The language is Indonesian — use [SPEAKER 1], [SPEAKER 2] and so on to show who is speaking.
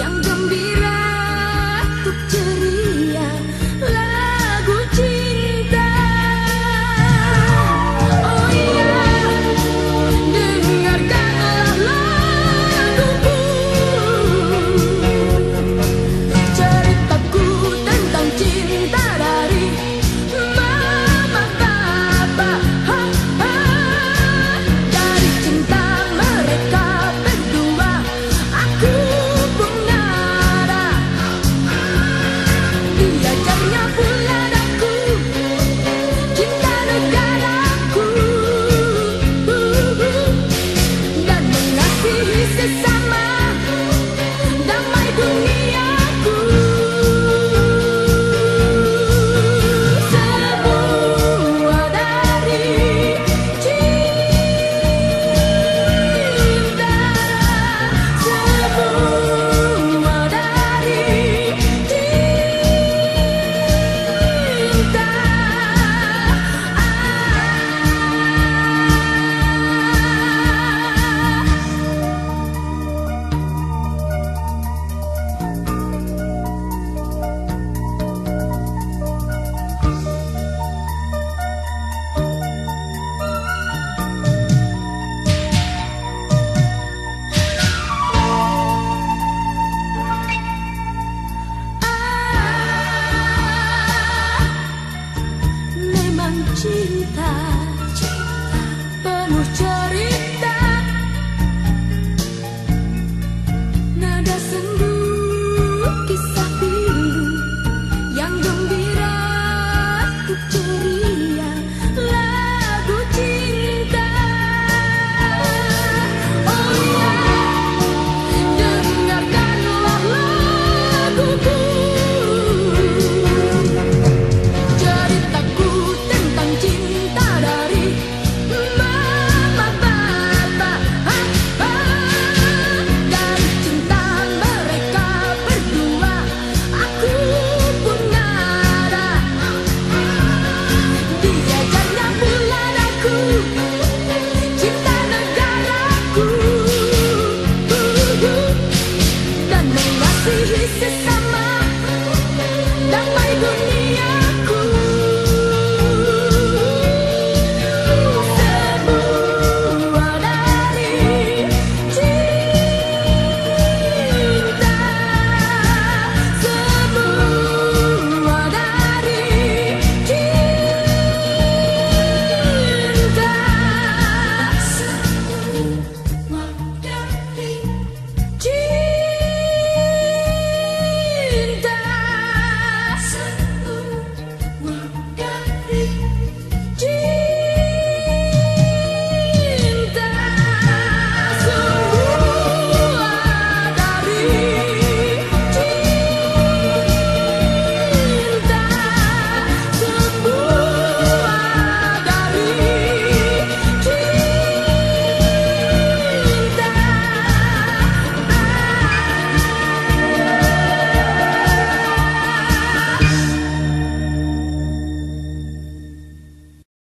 [SPEAKER 1] yang gembira. Dan mengasihi necessary.